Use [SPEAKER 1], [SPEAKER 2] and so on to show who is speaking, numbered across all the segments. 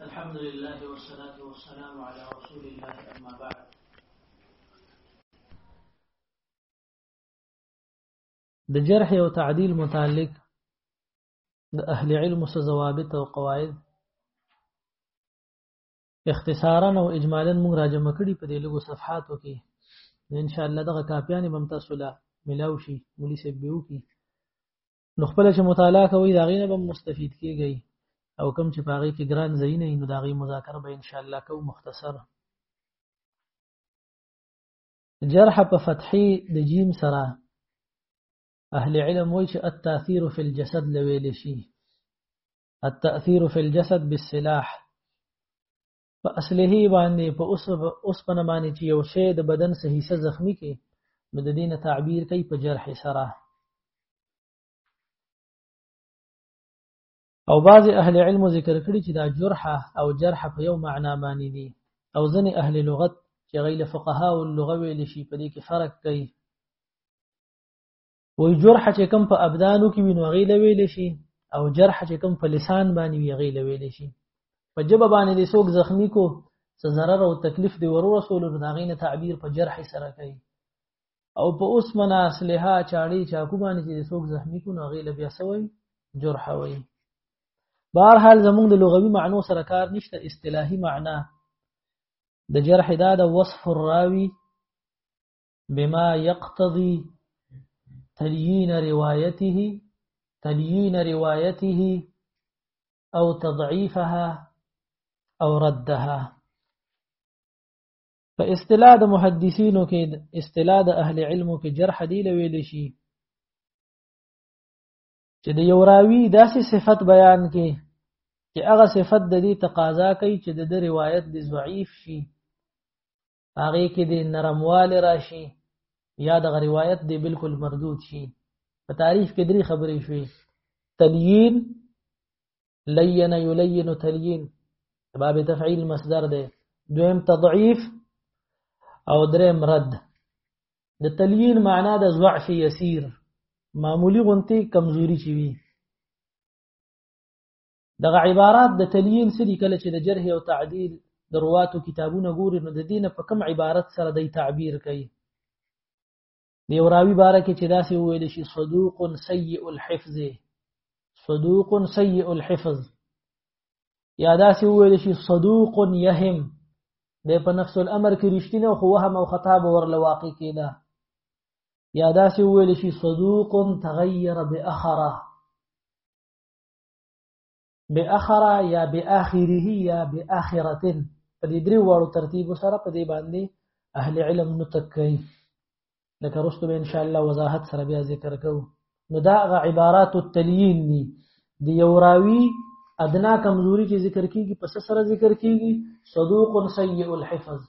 [SPEAKER 1] الحمد لله والصلاة والسلام على رسول الله أما بعد
[SPEAKER 2] د جرح او تعدیل متعلق د اهل علم سره ضوابط او قواعد اختصارا او اجمالا موږ راجمع کړي په دې لګو صفحاتو کې ان شاء الله دغه کاپیانې بم تاسو لا ملاو شي مولي سبيو کې نو خپل چې مطالعه کوي دا غینه به مستفید کیږي او کم چې پاغي کې ګران زینې نو دا غي مذاکره به ان شاء الله کو مختصر جرح په فتحي د جیم سره اهل علم وایي چې التاثیر فی الجسد لویل شي التاثیر فی الجسد بالسلاح په اصله باندې په اوس اوس په باندې چې یو شی د بدن سه حصہ زخمی کې نو د دینه تعبیر کوي په جرح سره او بعض اهل علم ذکر کړي چې دا جرحه او جرحه په یو معنا باندې دي او ځنې اهل لغت چې غیله فقها او لغوي لشي په دې کې فرق کوي وای جرح چې کوم په ابدانو کې وینو غي لویل شي او جرح چې کوم په لسان باندې وی غي لویل شي په جبه باندې د سوق زخمی کو څه ضرر او تکلیف دی ورو رسول دا غینه تعبیر په جرح سره کوي او په اوس منا اصلها چاړي چاکو باندې چې سوق زخمی کو نو غي لبیا سوی جرح وای بهر حال زمونږ د لغوي معنو سره کار نشته اصطلاحي معنا د جرح دا د وصف الراوي بما يقتضي تليين روايته تليين روايته أو تضعيفها أو ردها په اصطلاح د محدثینو کې اصطلاح د اهل علمو کې جرح دی لویل شي چې د یو راوی داسې صفت بیان کې چې هغه صفت د دې تقاضا کوي چې د روایت د ضعیف شي هغه کې د نرمواله راشي یا د روایت دی بالکل مردود شي په تعریف کې درې خبرې شوې تلین لین یلین تلین باب تفعیل مصدر دی دویم تضعیف او دریم رد د تلین معنا د ضعف یسیر معمولی غونتی کمزوری چی وی دغه عبارات د تلیل سری کله چې د جرح او تعدیل د رواتو کتابونه ګوري نو د دینه په کم عبارت سره د تعبیر کوي د یو راوی باره کې چې داسې وویل شي صدوق سیء الحفظ صدوق سیء الحفظ یا داسې وویل شي صدوق یهم د په نفس الامر کې رښتینه خو وهم او خطا به ورله واقع کېده یا داسې وویل شي صدوق تغیر باخره باخر یا باخره یا باخره په دې درې وړو ترتیب سره په دې باندې اهل علم نو تکي لکه رسته به ان شاء الله وضاحت سره بیا ذکر کو نو دا غ عبارات التلین دي دی یو راوی ادنا کمزوري چې ذکر کیږي پس سره ذکر کیږي صدوق سیء الحفظ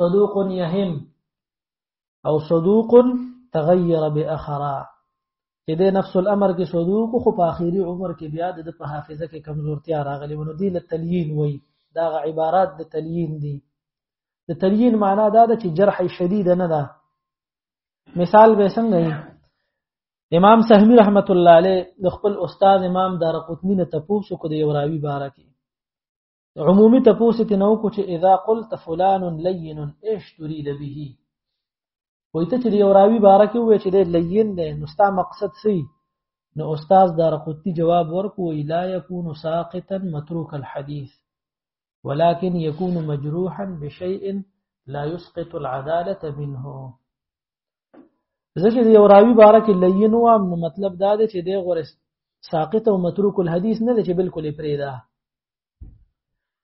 [SPEAKER 2] صدوق یهم او صدوق تغير باخرا چې د نفس الامر کې صدوق خو په اخیری عمر کې بیا د په حافظه کې کمزورتیا راغلی ونه دی له تلین وای دا عبارات د تلین دي د تلین معنا دا ده چې جرح شدید نه ده مثال به څنګه وي امام سهمی رحمت الله علیه د خپل استاد امام دارقطنی نه تپوس کو د یو راوی باره کې عمومي تپوس ته نو کو چې اذا قلت فلان لين ايش تريد به وای ته چې یو راوی باره کې وای چې د لین دی نو ستا مقصد سی نو استاد دارقطی جواب ورکو لا يكون ساقطا متروك الحديث ولكن يكون مجروحا بشيء لا يسقط العداله منه ځکه یو راوی باره کې لین و نو مطلب دا دی چې د غور ساقط او متروک الحديث نه دی چې بالکل پرې ده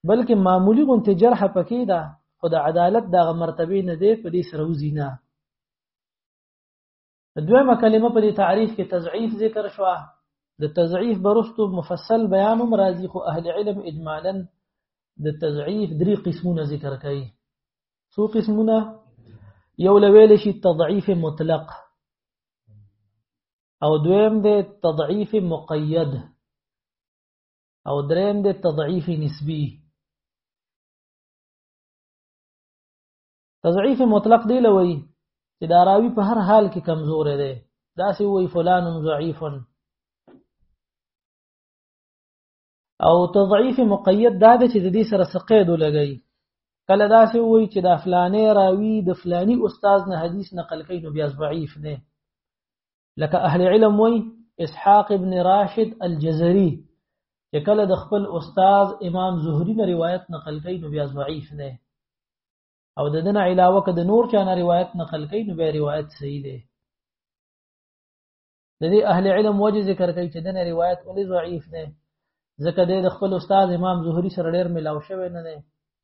[SPEAKER 2] بلکې معمولی غونته جرح پکې ده خو د عدالت دغه مرتبه نه دی په دې سره وزي نه دویمه کلمه په دې تعریف کې تضعیف ذکر شوه د تضعیف برستو مفصل بیان هم راځي خو اهل علم اجمالا د تضعیف درې قسمونه ذکر کوي څو قسمونه یو لویل شي تضعیف مطلق او دویم دی تضعیف مقید او دریم د تضعیف نسبی تضعیف مطلق دی لوي چې دا راوی په هر حال کې کمزور دی دا سی وی فلان ضعیف او تضعیف مقید دا دی چې د دې سره سقید لګی کله دا سی وی چې دا فلانه راوی د فلانی استاد نه حدیث نقل کوي نو بیا ضعیف نه لکه اهل علم وای اسحاق ابن راشد الجزري چې کله د خپل استاد امام زهري نه روایت نقل کوي نو بیا ضعیف نه او د دنه علاوه که د نور چا نه روایت نقل کوي نو بیا روایت صحیح دی د دې اهل علم وجه ذکر کوي چې دنه روایت ولې ضعیف نه ځکه د خپل استاد امام زهري سره ډېر ملاو شوی نه دی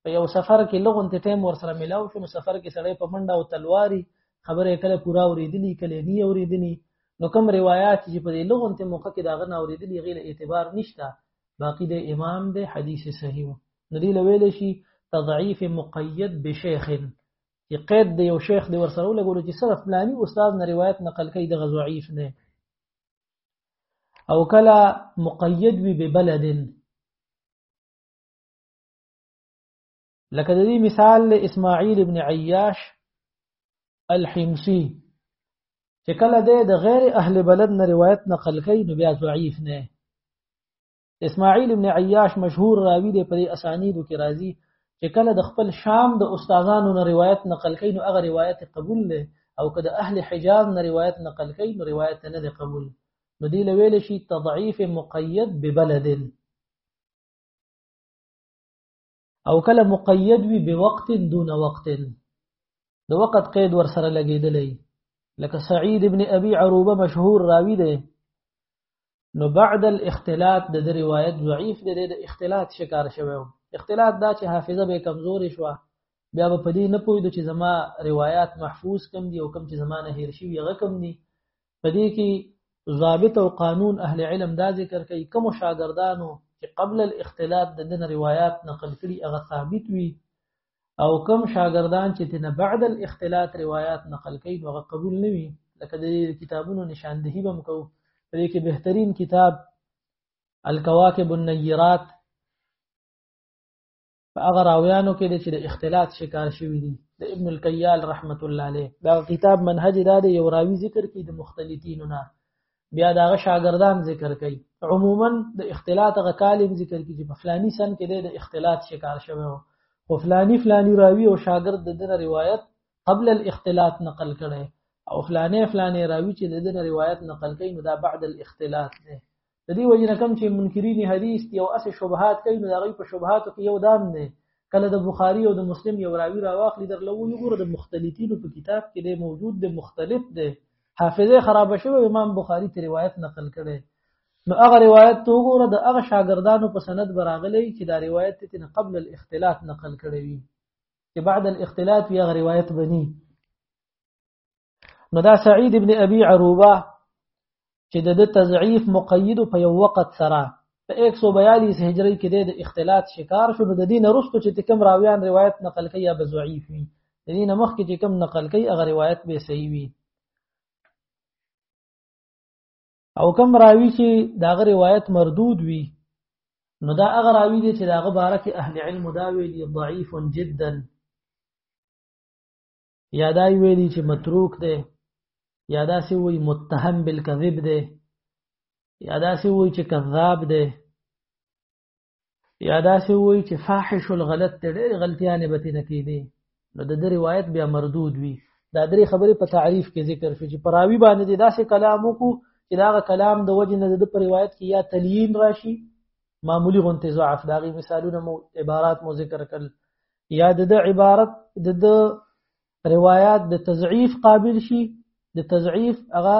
[SPEAKER 2] په یو سفر کې لغون ته ټیم ور سره ملاو شو نو سفر کې سړی په منډه او تلواري خبره کله پورا اوریدلی کله نی اوریدلی نو کوم روایت چې په دې لغون ته موقع کې دا غنه اوریدلی غیر اعتبار نشته باقی د امام د حدیث صحیح نو دی لویل شي تضعیف مقید بشیخ چې قید د یو شیخ دی ورسره لګول چې صرف پلاني استاد نه روایت نقل کوي د غزوعیف نه او کله مقید وي به بلد لکه د دې مثال له اسماعیل ابن عیاش الحمصي چې کله د غیر اهل بلد نه روایت نقل کوي نو بیا ضعیف نه اسماعیل ابن عیاش مشهور راوی دی په اسانیدو کې راځي چې کله د خپل شام د استادانو نه روایت نقل کین نو هغه روایت قبول دی او که د اهل حجاز نه روایت نقل کین نو روایت نه دی قبول نو دی لویل شي تضعیف مقید ببلد او کله مقید وي بوقت دون وقت د وقت قید ور سره لګیدلی لکه سعید ابن ابي عروبه مشهور راوی دی نو بعد الاختلاط د روایت ضعیف دی د اختلاط شکار شوی اختلاط دا چې حافظه به کمزورې شوه بیا په دې نه پوهیدو چې زما روایت محفوظ کم دي او کم چې زما نه هیر شي هغه کم دي په دې کې ضابط او قانون اهل علم دا ذکر کوي کوم شاګردانو چې قبل الاختلاط د دین روایت نقل کړي هغه ثابت وي او کوم شاګردان چې تنه بعد الاختلاط روایت نقل کوي هغه قبول نه وي لکه د کتابونو نشاندهي بم کو په دې کې بهترین کتاب الکواکب النیرات په هغه راویانو کې چې د اختلاط شکار شوی دي د ابن الکیال رحمت الله علیه دا کتاب منهج دا دی یو راوی ذکر کوي د مختلفینو نه بیا دا غ شاګردان ذکر کوي عموما د اختلاط غ کالم ذکر کوي په فلانی سن کې د اختلاط شکار شوی وو خو فلانی فلانی راوی او شاګرد د دغه روایت قبل الاختلاط نقل کړي او فلانه فلانه راوی چې د دې روایت نقل کوي نو دا بعد الاختلاط دی د دې وجه نه کوم چې منکرین حدیث یو اس شبهات کوي نو دا غي په شبهاتو کې یو دام نه کله د بخاری او د مسلم یو راوی راواخلي در لوو یو ګور د مختلفینو په کتاب کې دی موجود دی مختلف دی حافظه خراب شوی امام بخاری ته روایت نقل کړي نو هغه روایت تو ګور د هغه شاګردانو په سند براغلی چې دا روایت ته قبل الاختلاط نقل کړي وي چې بعد الاختلاط یې روایت بني نو دا سعید ابن ابي عروبه چې د تضعیف مقید په یو وخت سره په 142 هجری کې د اختلاط شکار شو د دین وروسته چې کوم راویان روایت نقل کوي یا بضعیف وي د دین مخکې چې کوم نقل کوي هغه روایت به صحیح وي او کوم راوی چې داغه روایت مردود وي نو دا هغه راوی دی چې داغه باره کې اهل علم دا ویلي ضعیف جدا یا دا ویلي چې متروک دی یا دا سی وی متهم بالکذب دی یا دا سی وی چې کذاب دی یا دا سی وی چې فاحش الغلط دی ډېر غلطیانې به تینه کیدي نو د دې روایت بیا مردود وی دا درې خبرې په تعریف کې ذکر شو چې پراوی باندې دا سی کلام وکړو چې دا کلام د وجه نه د پر روایت کې یا تلین راشي معمولی غونته ضعف دا غي مثالونه مو عبارات مو ذکر کړل یا د د عبارت د د روایت د تضعیف قابل شي د تضعیف هغه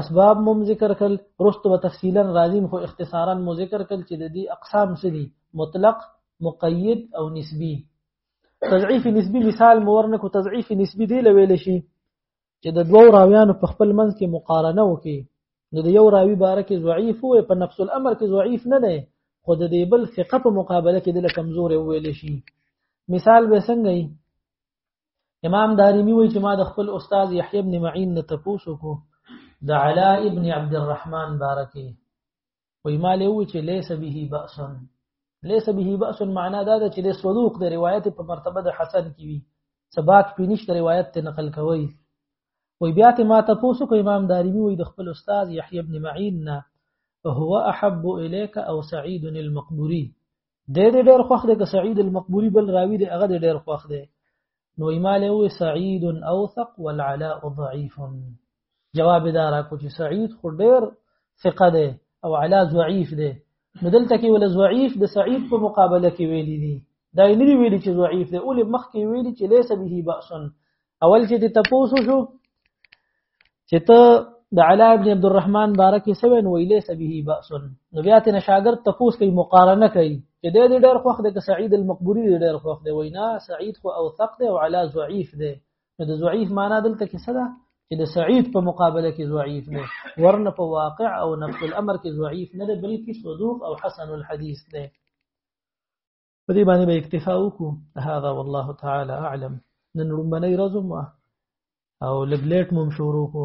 [SPEAKER 2] اسباب مم ذکر کل رستو و تفصیلا راځیم خو اختصارا مو ذکر کل چې د دې اقسام څه دي مطلق مقید او نسبی تضعیف نسبی مثال مورنه کو تضعیف نسبی دی لویل شي چې د دوو راویانو په خپل منځ کې مقارنه وکړي نو د یو راوی باره کې ضعیف وي په نفس الامر کې ضعیف نه دی خو د دې بل ثقه په مقابله کې د کمزور ویل شي مثال به څنګه امام دارمی وی چې ما د خپل استاد یحیی ابن معین نه تپوسو کو د علاء ابن عبد الرحمن بارکی وای ما له و چې ليس به باس ليس به باس معنا دا ده چې د صدوق د روایت په مرتبه د حسن کې وي سبات پینیش د روایت ته نقل کوي وای بیا ته ما تاسو کو امام دارمی وای د خپل استاد یحیی ابن معین نه هو احب الیک او سعید المقبوری د دې ډېر خوښ دی که سعید المقبوری بل راوی دی هغه ډېر خوښ دی نو امام له سعید اوثق والعلاء ضعيف جواب دار کو چې سعید خو ډېر ثقه دی او علا ضعيف دی نو دلته کې ول ضعيف د سعید په مقابله کې ویل دي دا یې نه ویل چې ضعيف دی اول مخ کې ویل چې ليس به باسن اول چې د تپوسو شو چې ته د علا ابن عبد الرحمن بارکه سوي نو ویلې سبه باس نو بیا ته شاګرد تپوس کوي مقارنه کوي چې د دې ډېر خوخ د سعید المقبوري ډېر خوخ دی وینا سعید خو اوثق دی او علا ضعیف دی نو د ضعیف معنی دلته کې څه ده چې د سعید په مقابله کې ضعیف دی ورنه په واقع او نفس الامر کې ضعیف نه دی بلکې صدوق او حسن الحديث دی په دې باندې به اکتفا وکړو هذا والله تعالی اعلم نن لومبنۍ ورځ او لګ لیټ مم شروع کو